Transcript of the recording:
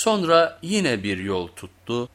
Sonra yine bir yol tuttu.